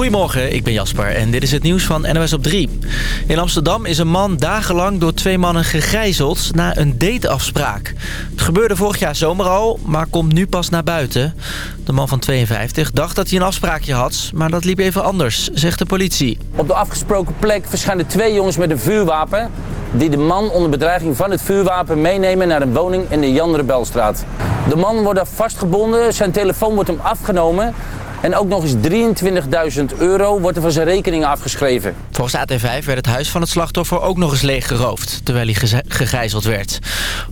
Goedemorgen, ik ben Jasper en dit is het nieuws van NOS op 3. In Amsterdam is een man dagenlang door twee mannen gegijzeld na een dateafspraak. Het gebeurde vorig jaar zomer al, maar komt nu pas naar buiten. De man van 52 dacht dat hij een afspraakje had, maar dat liep even anders, zegt de politie. Op de afgesproken plek verschijnen twee jongens met een vuurwapen... die de man onder bedreiging van het vuurwapen meenemen naar een woning in de Jan Rebelstraat. De man wordt daar vastgebonden, zijn telefoon wordt hem afgenomen... En ook nog eens 23.000 euro wordt er van zijn rekening afgeschreven. Volgens AT5 werd het huis van het slachtoffer ook nog eens leeggeroofd... terwijl hij gegijzeld werd.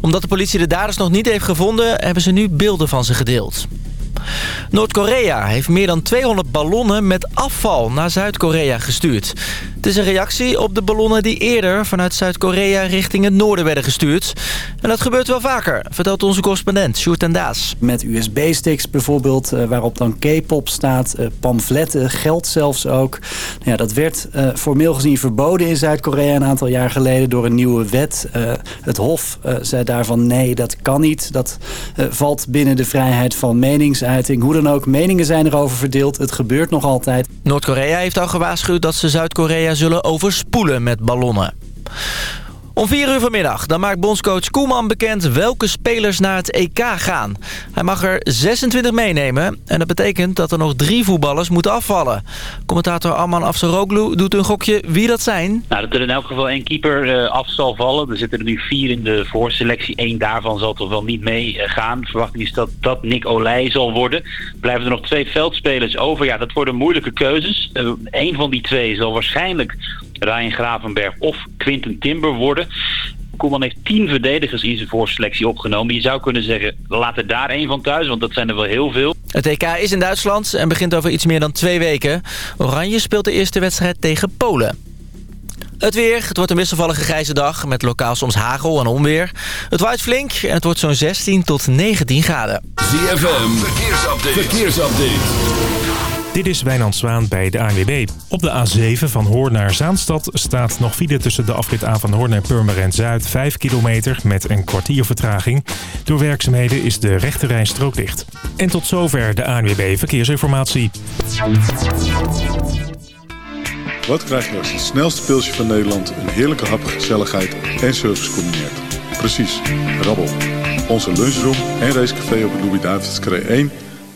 Omdat de politie de daders nog niet heeft gevonden... hebben ze nu beelden van ze gedeeld. Noord-Korea heeft meer dan 200 ballonnen met afval naar Zuid-Korea gestuurd. Het is een reactie op de ballonnen die eerder vanuit Zuid-Korea richting het noorden werden gestuurd. En dat gebeurt wel vaker, vertelt onze correspondent Sjoerd en Daas. Met USB-sticks bijvoorbeeld, eh, waarop dan K-pop staat, eh, pamfletten, geld zelfs ook. Nou Ja, dat werd eh, formeel gezien verboden in Zuid-Korea een aantal jaar geleden door een nieuwe wet. Het Hof zei daarvan nee, dat kan niet. Dat valt binnen de vrijheid van meningsuiting. Hoe dan ook, meningen zijn erover verdeeld. Het gebeurt nog altijd. Noord-Korea heeft al gewaarschuwd dat ze Zuid-Korea zullen overspoelen met ballonnen. Om 4 uur vanmiddag dan maakt bondscoach Koeman bekend welke spelers naar het EK gaan. Hij mag er 26 meenemen en dat betekent dat er nog drie voetballers moeten afvallen. Commentator Arman Afsaroglu doet een gokje wie dat zijn. Nou, dat er in elk geval één keeper eh, af zal vallen. Er zitten er nu vier in de voorselectie. Eén daarvan zal toch wel niet mee eh, verwachting is dat dat Nick Olij zal worden. Blijven er nog twee veldspelers over. Ja, dat worden moeilijke keuzes. Eén van die twee zal waarschijnlijk Ryan Gravenberg of Quinten Timber worden. Koeman heeft tien verdedigers in zijn voorselectie opgenomen. Je zou kunnen zeggen, laat er daar één van thuis, want dat zijn er wel heel veel. Het EK is in Duitsland en begint over iets meer dan twee weken. Oranje speelt de eerste wedstrijd tegen Polen. Het weer. Het wordt een wisselvallige grijze dag met lokaal soms hagel en onweer. Het waait flink en het wordt zo'n 16 tot 19 graden. ZFM, verkeersupdate. verkeersupdate. Dit is Wijnand Zwaan bij de ANWB. Op de A7 van Hoorn naar Zaanstad staat nog file tussen de afrit A van Hoorn en Purmerend Zuid. 5 kilometer met een kwartier vertraging. Door werkzaamheden is de rechte rijstrook dicht. En tot zover de ANWB Verkeersinformatie. Wat krijg je als het snelste pilsje van Nederland een heerlijke hap, gezelligheid en service combineert? Precies, rabbel. Onze lunchroom en racecafé op het Louis-David's 1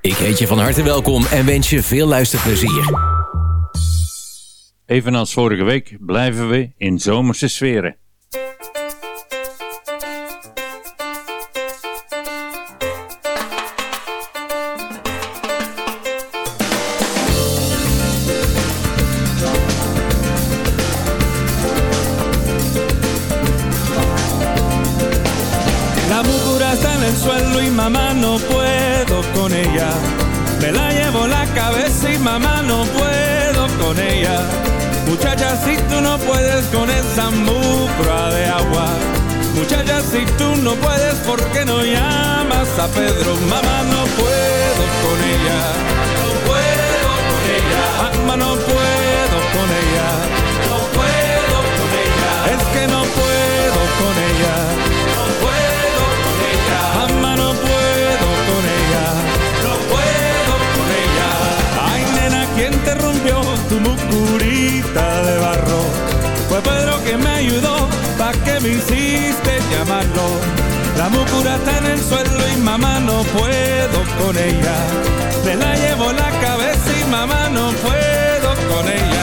Ik heet je van harte welkom en wens je veel luisterplezier. Evenals vorige week blijven we in zomerse sferen. La mucura está en el suelo y mamá no puedo con ella. Me la llevo la cabeza y. Mamá no puedo con ella.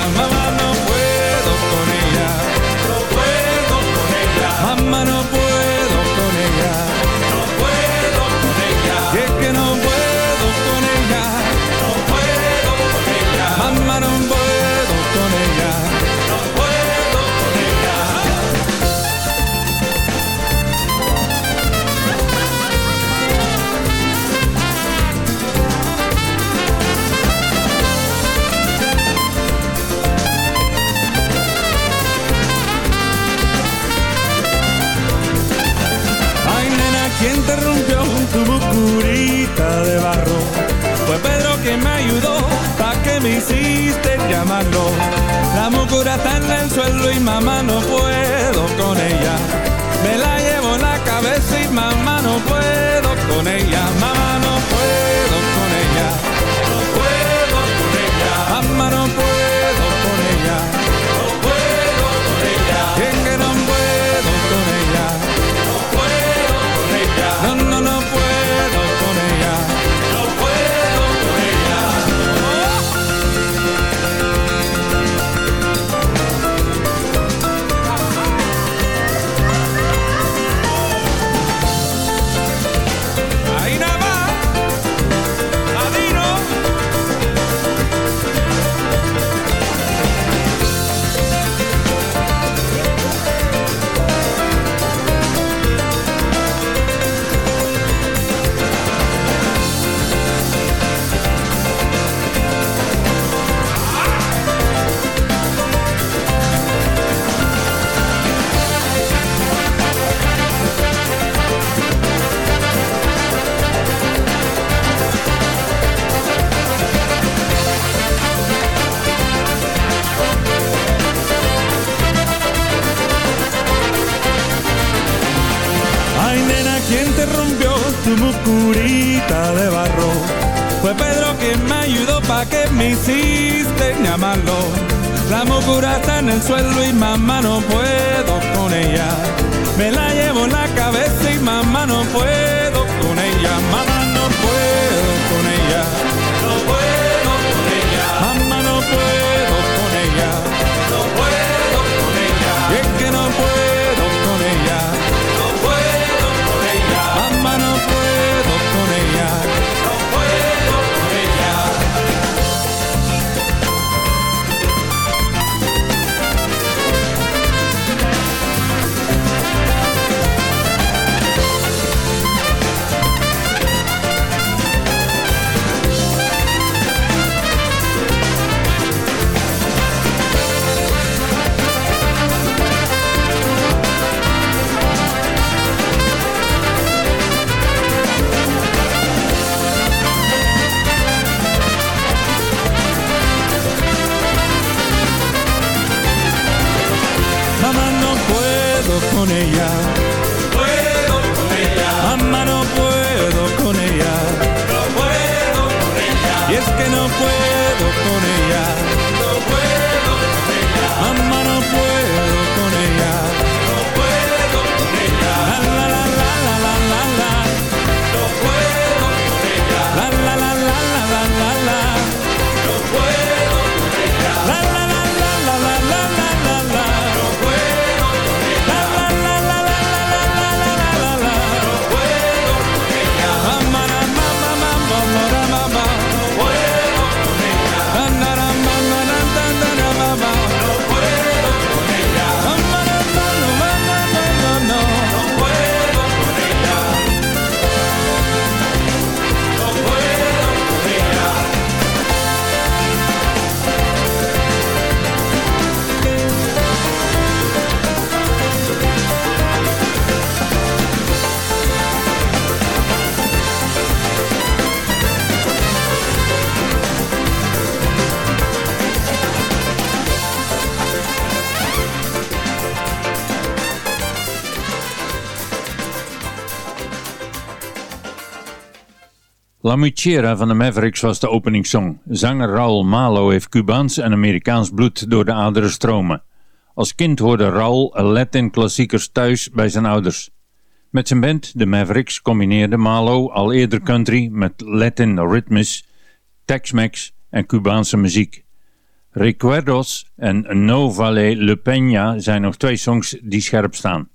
Hiciste llamarlo. La mucura está en el suelo y mamá no puedo con ella. Me la llevo en la cabeza y mamá no puedo con ella. ¿Quién te rompió tu mucurita de barro? Fue Pedro quien me ayudó pa' que me hiciste llamarlo. La mucura está en el suelo y mamá no puedo con ella. Me la llevo en la cabeza y mamá no puedo con ella. La Muchera van de Mavericks was de openingssong. Zanger Raul Malo heeft Cubaans en Amerikaans bloed door de aderen stromen. Als kind hoorde Raul Latin klassiekers thuis bij zijn ouders. Met zijn band, de Mavericks, combineerde Malo al eerder country met Latin ritmes, Tex-Mex en Cubaanse muziek. Recuerdos en No Vale Le Peña zijn nog twee songs die scherp staan.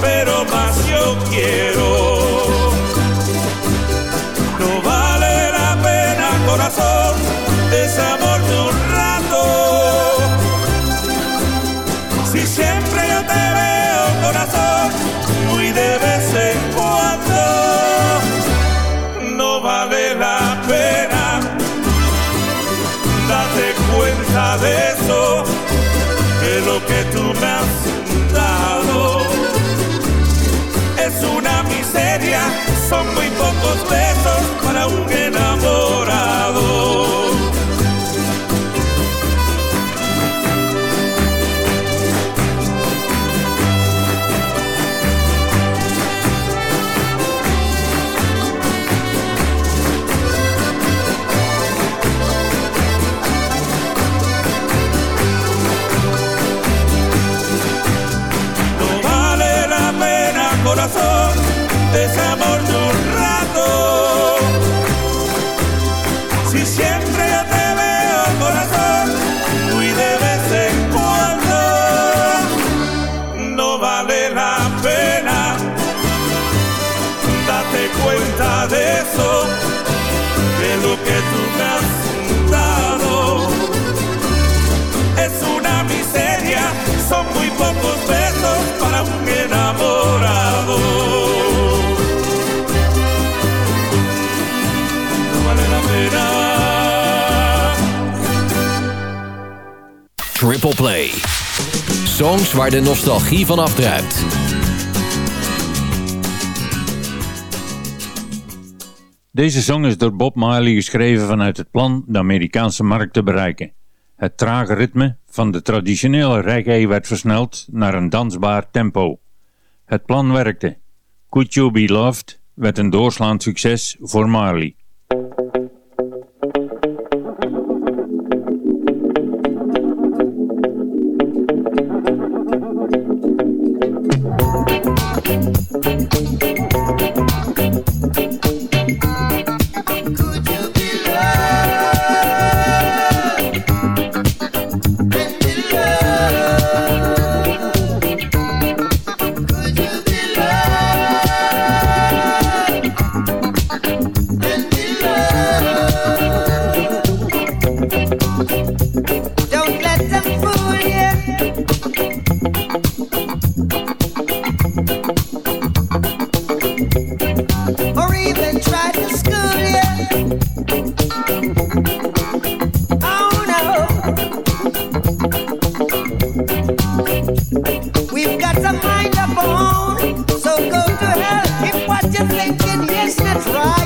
pero más yo quiero. No vale la pena, corazón, desamorte un rato. Si siempre yo te veo. corazón. Ripple Play. Songs waar de nostalgie van afdruipt. Deze song is door Bob Marley geschreven vanuit het plan de Amerikaanse markt te bereiken. Het trage ritme van de traditionele reggae werd versneld naar een dansbaar tempo. Het plan werkte. Could You Be Loved werd een doorslaand succes voor Marley. We've got a mind of our own, so go to hell if what you're thinking is not right.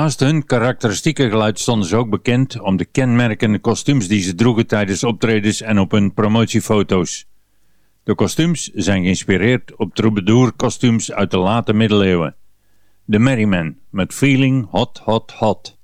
Naast hun karakteristieke geluid stonden ze ook bekend om de kenmerkende kostuums die ze droegen tijdens optredens en op hun promotiefoto's. De kostuums zijn geïnspireerd op troubadour-kostuums uit de late middeleeuwen. De Merrymen met Feeling Hot Hot Hot.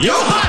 Yo!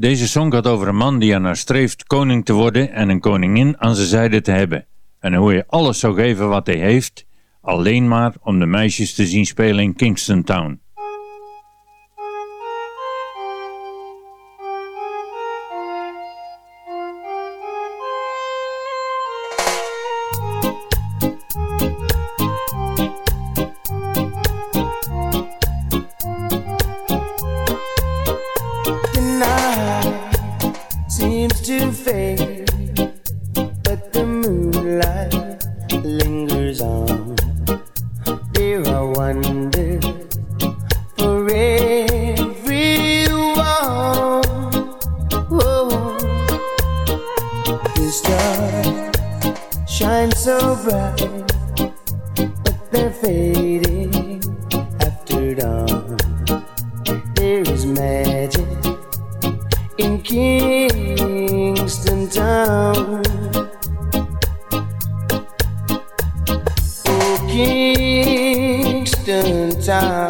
Deze song gaat over een man die ernaar streeft koning te worden en een koningin aan zijn zijde te hebben. En hoe hij alles zou geven wat hij heeft, alleen maar om de meisjes te zien spelen in Kingston Town. Town,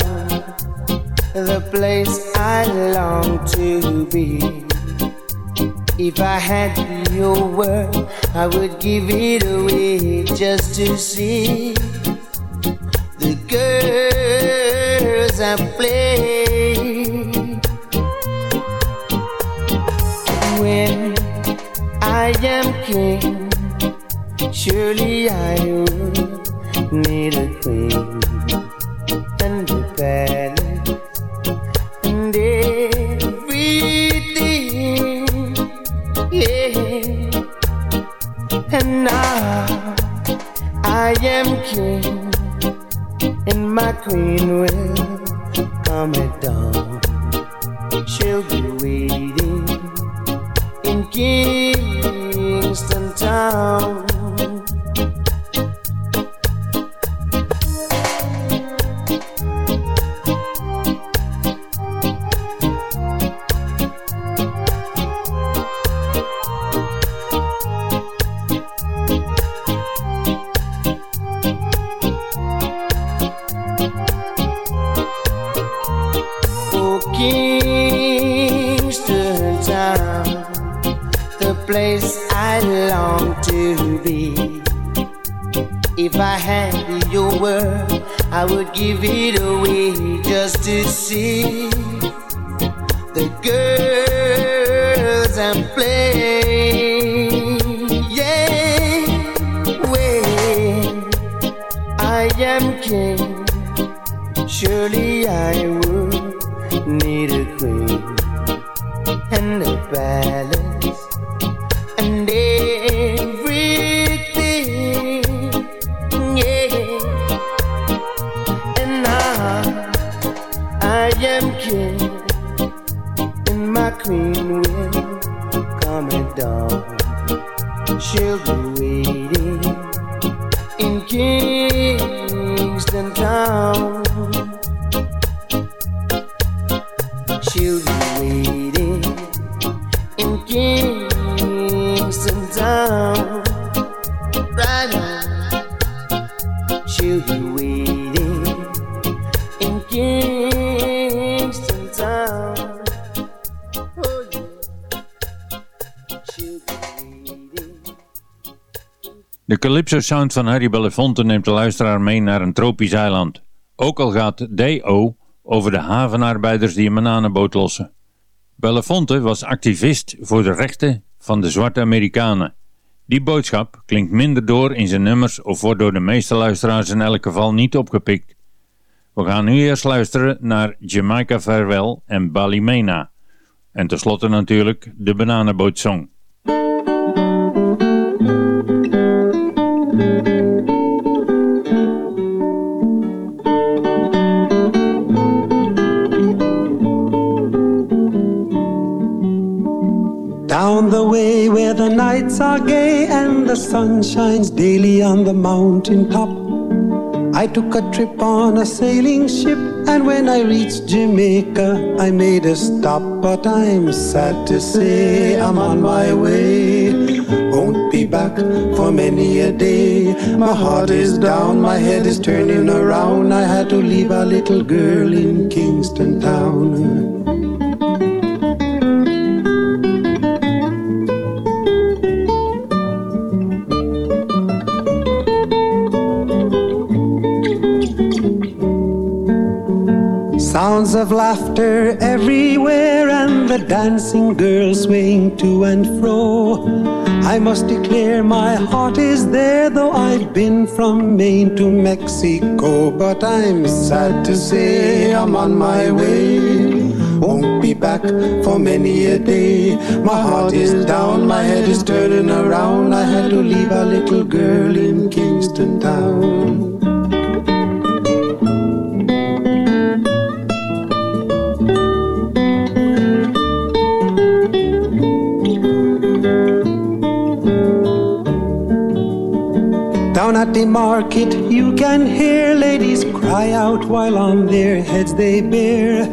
the place I long to be. If I had your word, I would give it away just to see the girls I play. When I am king, surely I will need a queen and everything. Calypso sound van Harry Belafonte neemt de luisteraar mee naar een tropisch eiland. Ook al gaat D.O. over de havenarbeiders die een bananenboot lossen. Belafonte was activist voor de rechten van de zwarte Amerikanen. Die boodschap klinkt minder door in zijn nummers of wordt door de meeste luisteraars in elk geval niet opgepikt. We gaan nu eerst luisteren naar Jamaica Farewell en Balimena. En tenslotte natuurlijk de Bananenbootsong. Are gay and the sun shines daily on the mountain top. I took a trip on a sailing ship, and when I reached Jamaica, I made a stop. But I'm sad to say I'm on my way. Won't be back for many a day. My heart is down, my head is turning around. I had to leave a little girl in Kingston Sounds of laughter everywhere and the dancing girls swaying to and fro. I must declare my heart is there, though I've been from Maine to Mexico. But I'm sad to say I'm on my way. Won't be back for many a day. My heart is down, my head is turning around. I had to leave a little girl in Kingston Town. Down at the market, you can hear ladies cry out while on their heads they bear.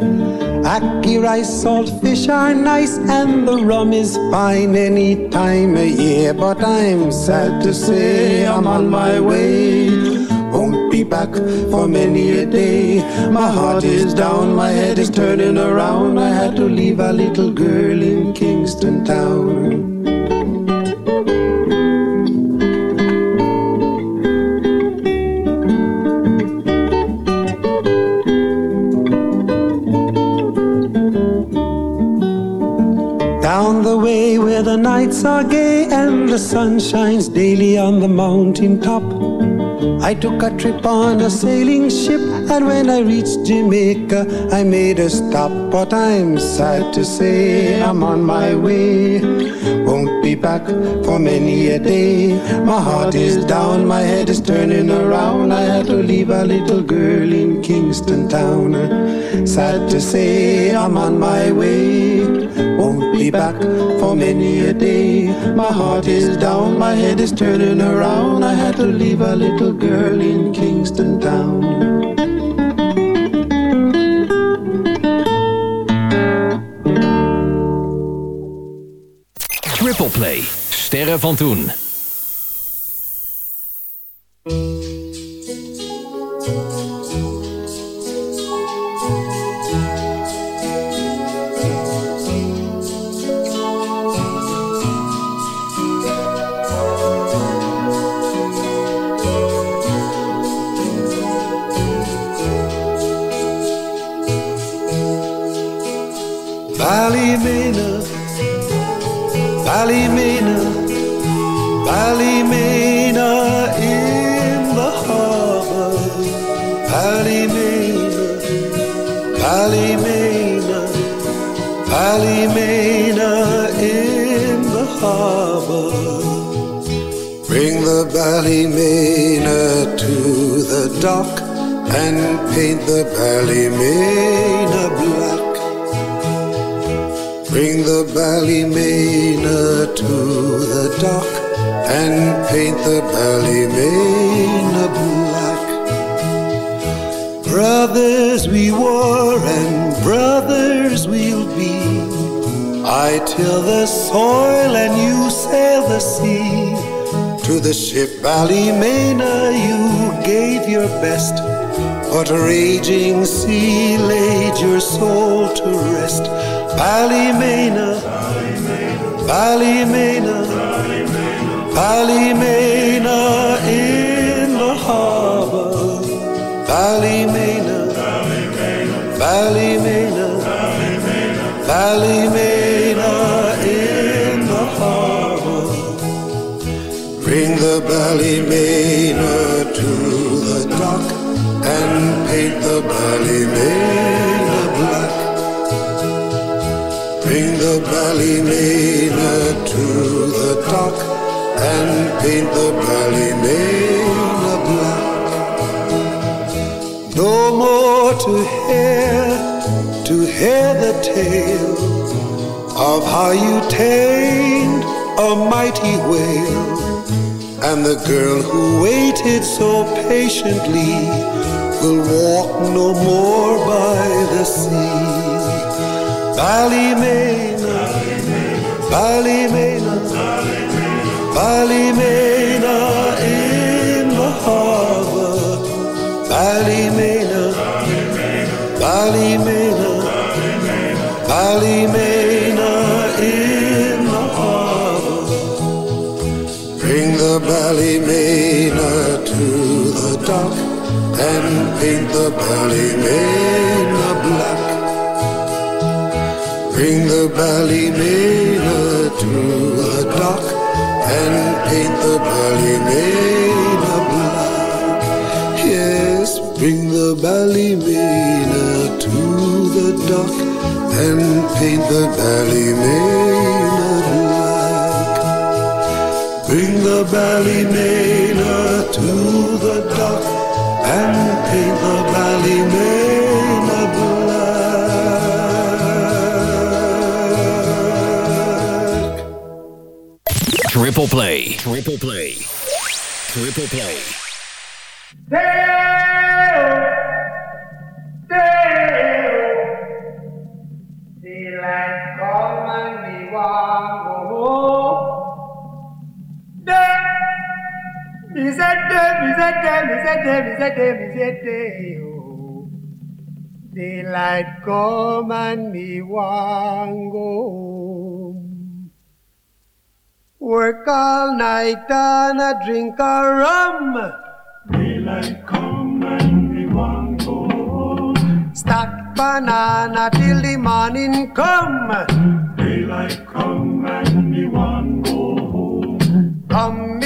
Ackee rice, salt fish are nice, and the rum is fine any time of year. But I'm sad to say I'm on my way. Won't be back for many a day. My heart is down, my head is turning around. I had to leave a little girl in Kingston Town. Nights are gay and the sun shines daily on the mountain top. I took a trip on a sailing ship, and when I reached Jamaica, I made a stop. But I'm sad to say I'm on my way. Won't be back for many a day. My heart is down, my head is turning around. I had to leave a little girl in Kingston Town. Sad to say I'm on my way. Won't be back for many a day. My heart is down, my head is turning around. I had to leave a little girl in Kingston Town. Triple Play. Sterren van toen. Paint the Ballymena black. Bring the Ballymena to the dock and paint the Ballymena black. Brothers we were and brothers we'll be. I till the soil and you sail the sea. To the ship Ballymena you gave your best. But a raging sea laid your soul to rest. Ballymena, Ballymena, Ballymena in the harbor. Ballymena, Ballymena, Ballymena in the harbor. Bring the Ballymena paint the Ballymena black. Bring the Ballymena to the dock and paint the Ballymena black. No more to hear, to hear the tale of how you tamed a mighty whale. And the girl who waited so patiently will walk no more by the sea. Ballymena, Ballymena, Ballymena in the harbor. Ballymena, Ballymena, Ballymena in the harbor. Bring the Ballymena to the dock paint the Ballymena black. Bring the Ballymena to a dock and paint the Ballymena black. Yes, bring the Ballymena to the dock and paint the Ballymena black. Bring the Ballymena to the dock Triple play. Triple play. Triple play. Daylight say day, me say day. oh. Daylight come and me want go home. Work all night and a drink a rum. Daylight come and me want go home. Stack banana till the morning come. Daylight come and me want go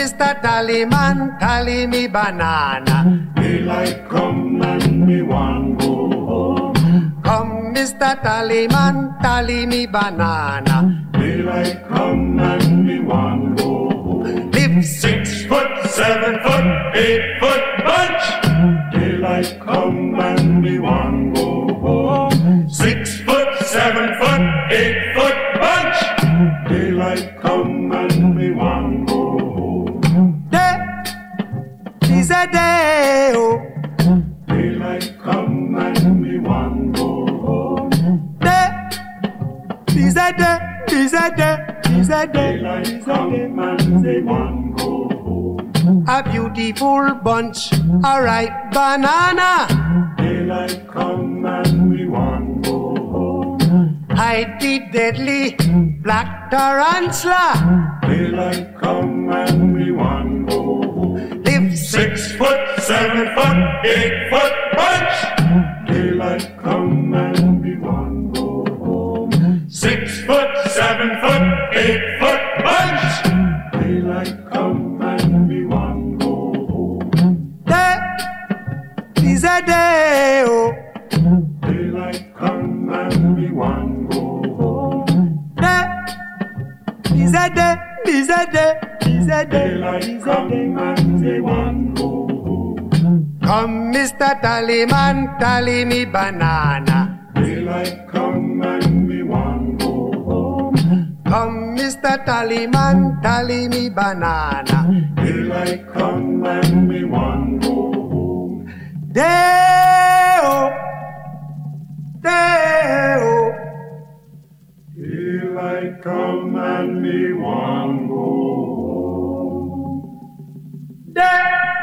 Mr. Tallyman, tally me banana. Daylight come and me want go home. Come, Mr. Tallyman, tally me banana. Daylight come and me want go home. Live six foot, seven foot, eight foot bunch. Daylight come and me want go home. Six a oh. Daylight come and me want go home. Day is a day, is a day, is a day. Daylight come and me want go home. A beautiful bunch, a ripe banana. Daylight come and we want go home. Hide the deadly black tarantula. Daylight come and foot, eight foot bunch. Daylight come and we want go home. Six foot, seven foot, eight foot bunch. Daylight come and we want go home. Day is a day, oh. Daylight come and we want go home. Day is a day, is a day, is a day. Daylight come and we want go. Mr. Tallyman, tally me banana. Daylight come and we want go home. Come, Mr. Tallyman, tally me banana. Daylight come and we want go home. Day-o, day-o. Daylight come and me want go home. Day,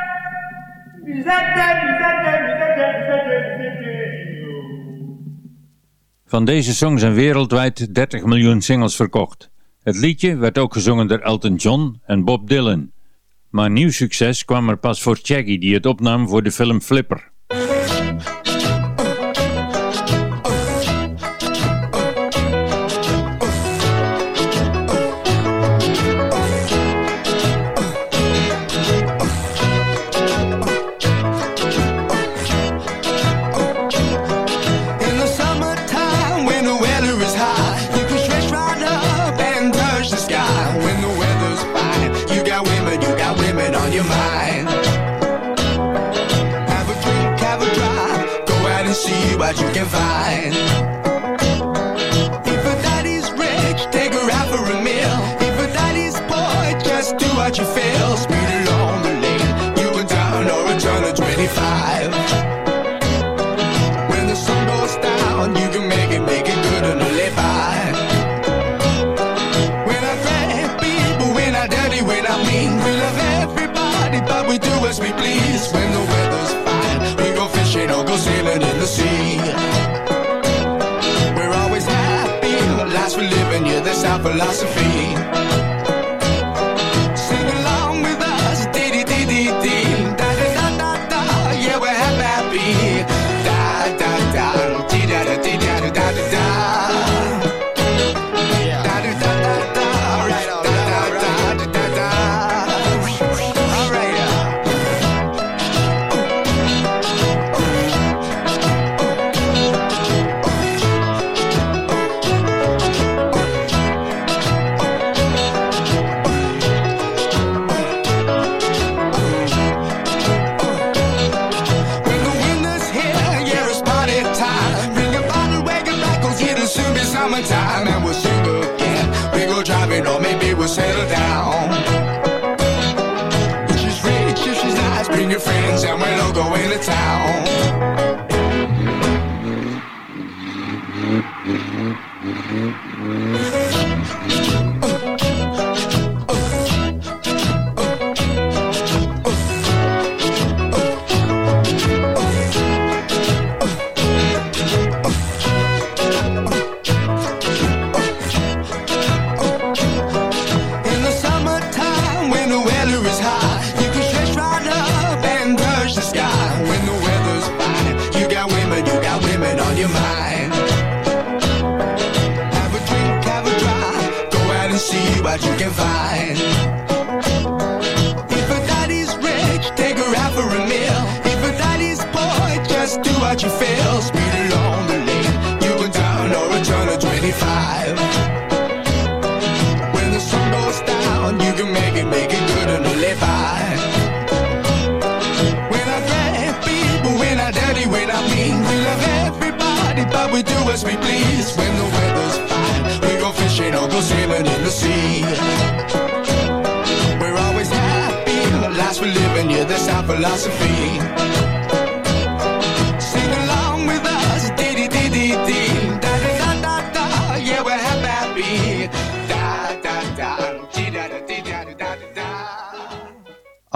Van deze song zijn wereldwijd 30 miljoen singles verkocht. Het liedje werd ook gezongen door Elton John en Bob Dylan. Maar nieuw succes kwam er pas voor Shaggy die het opnam voor de film Flipper. Your mind. Have a drink, have a drive, go out and see what you can find. If a daddy's rich, take her out for a meal. If a daddy's poor, just do what you feel. Philosophy.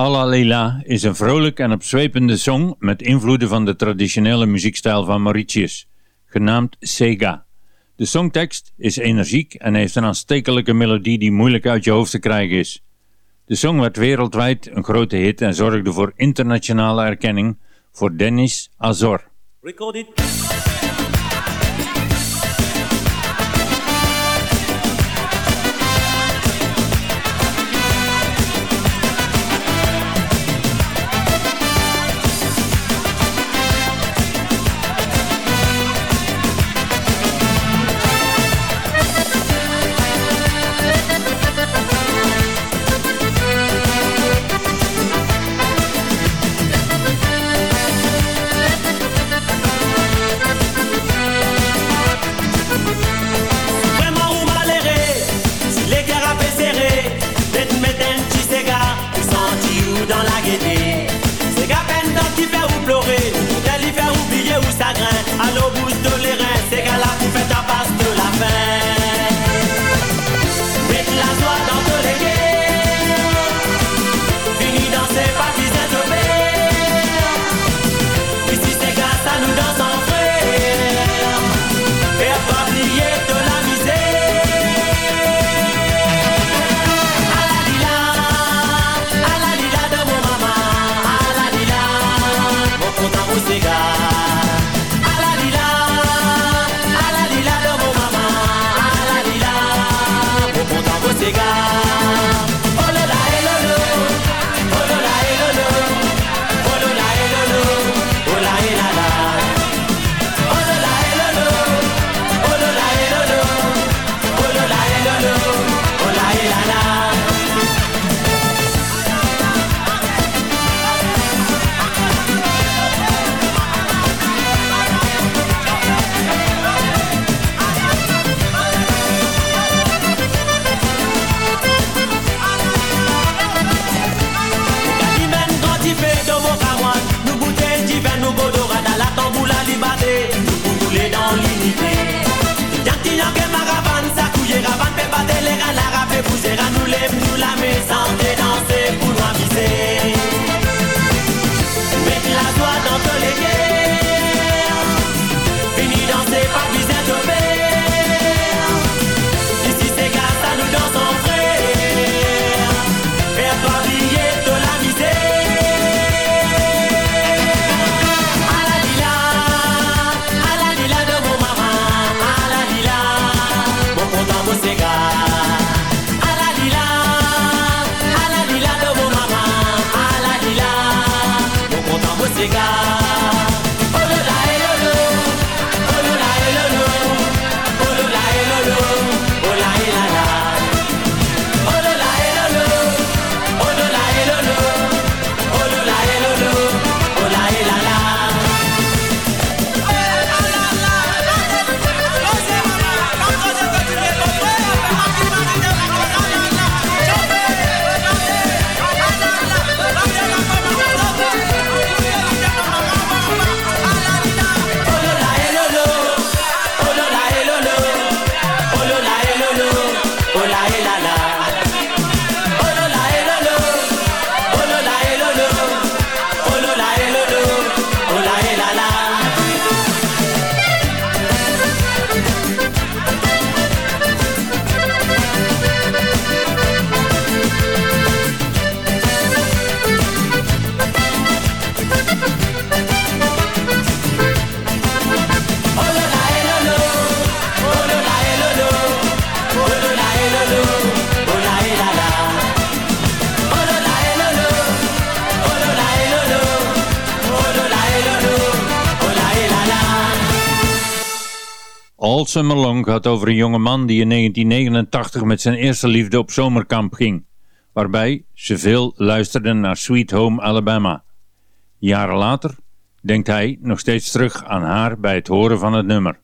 Alla Leila is een vrolijk en opzwepende song met invloeden van de traditionele muziekstijl van Mauritius, genaamd Sega. De songtekst is energiek en heeft een aanstekelijke melodie die moeilijk uit je hoofd te krijgen is. De song werd wereldwijd een grote hit en zorgde voor internationale erkenning voor Dennis Azor. Recorded. Summer Long gaat over een jonge man die in 1989 met zijn eerste liefde op zomerkamp ging, waarbij ze veel luisterden naar Sweet Home Alabama. Jaren later denkt hij nog steeds terug aan haar bij het horen van het nummer.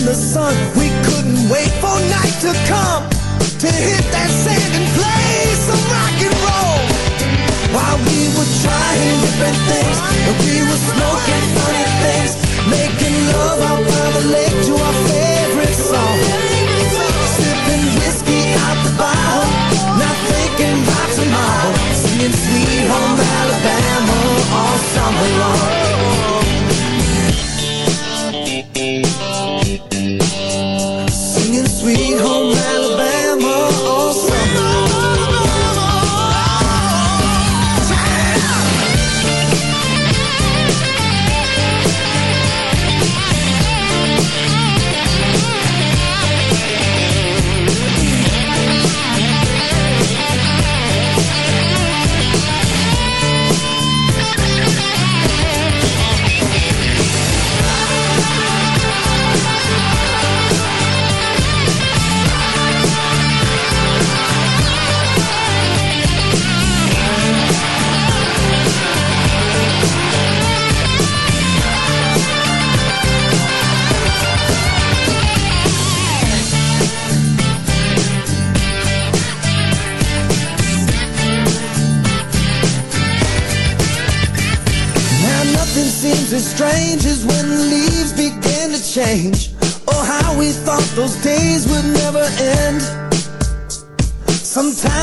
In the sun, we couldn't wait for night to come to hit that sand and play some rock and roll. While we were trying different things, and we were smoking funny things, making love out by the lake to our favorite song. Sipping whiskey out the bottle, not thinking about tomorrow. Singing Sweet Home Alabama all summer long.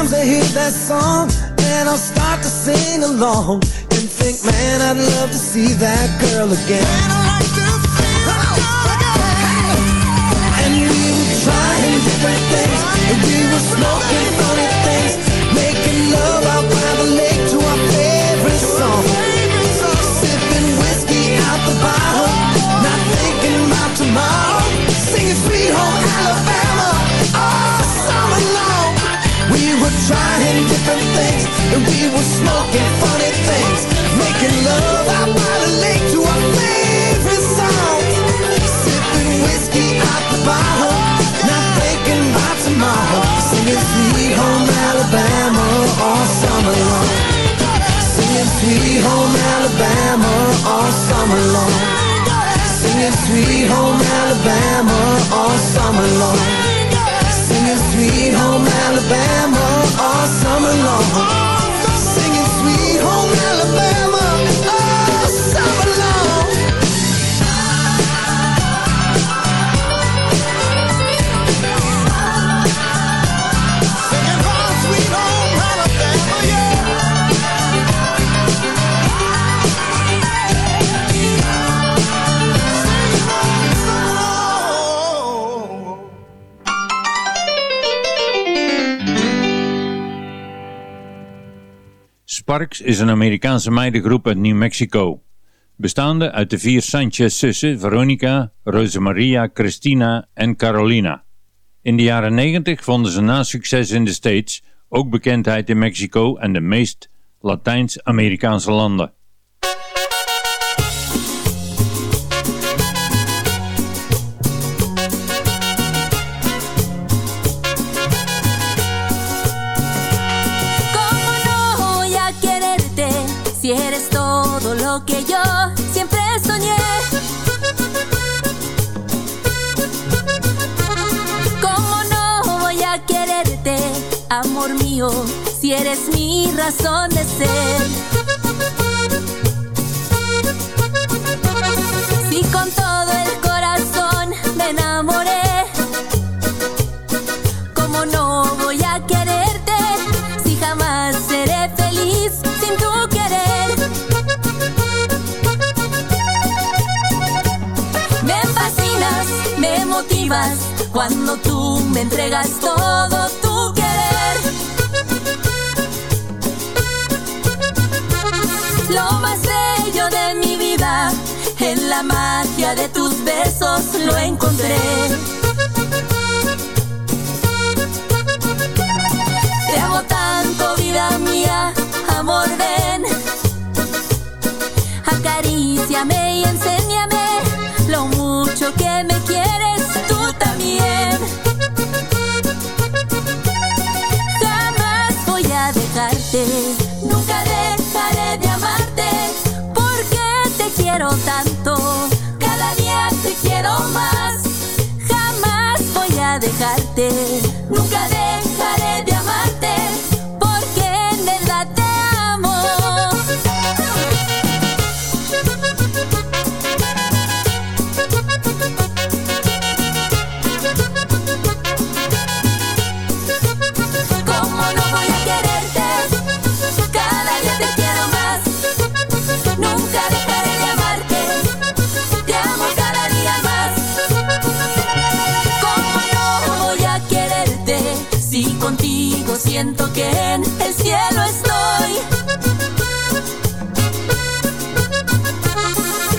Sometimes I hear that song and I'll start to sing along and think, man, I'd love to see that girl again. And we were trying different things. And we were smoking funny Sparks is een Amerikaanse meidengroep uit New Mexico. Bestaande uit de vier Sanchez-zussen Veronica, Rosemaria, Christina en Carolina. In de jaren 90 vonden ze na succes in de States ook bekendheid in Mexico en de meest Latijns-Amerikaanse landen. Que yo siempre soñé? ¿Cómo no voy a quererte, amor mío, si eres mi razón de ser? Si con todo cuando tú me entregas todo tu querer. Lo más bello de mi vida, en la magia de tus besos lo encontré. Te amo tanto, vida mía, amor, ven. Acaríciame y enséñame dejarte, siento que en el cielo estoy.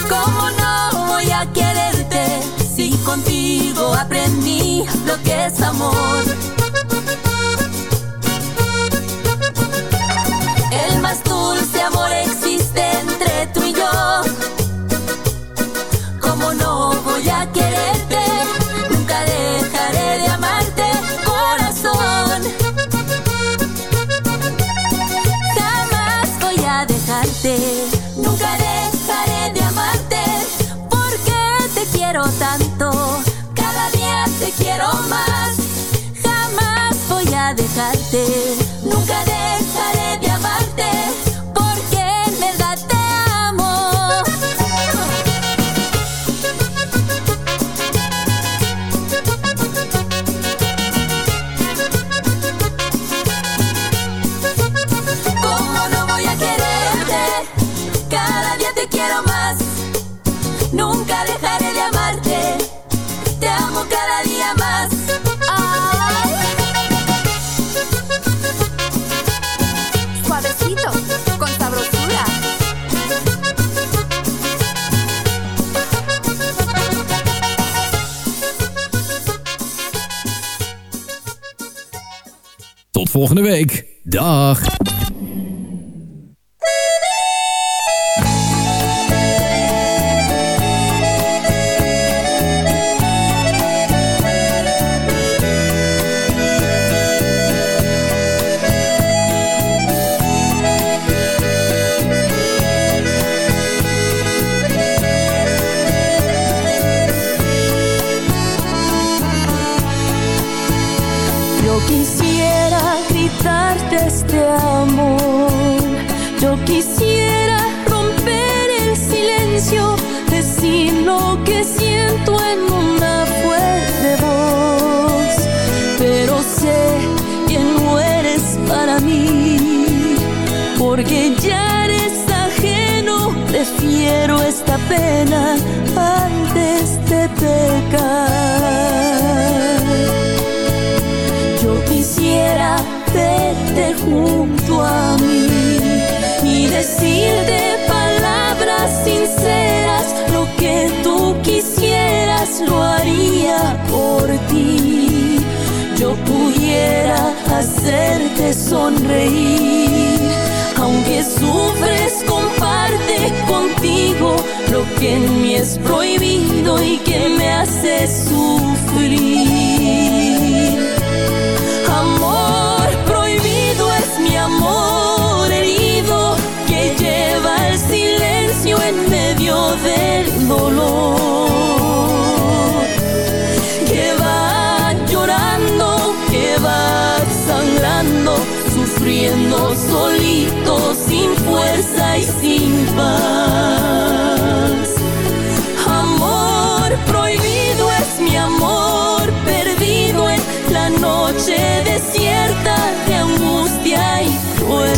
¿Cómo no voy a quererte? Si contigo aprendí lo que Yo quisiera gritarte este amor. Yo quisiera romper el silencio, decir lo que siento en una fuerte voz. Pero sé que no eres para mí, porque ya eres ajeno. Prefiero esta pena antes de pecar. Verte junto a mí decirte palabras sinceras, lo que tú quisieras lo haría por ti. Yo pudiera hacerte sonreír, aunque sufres, comparte contigo lo que en mí es prohibido y que me hace sufrir. Que va llorando, que va sangrando, sufriendo solito, sin fuerza y sin paz.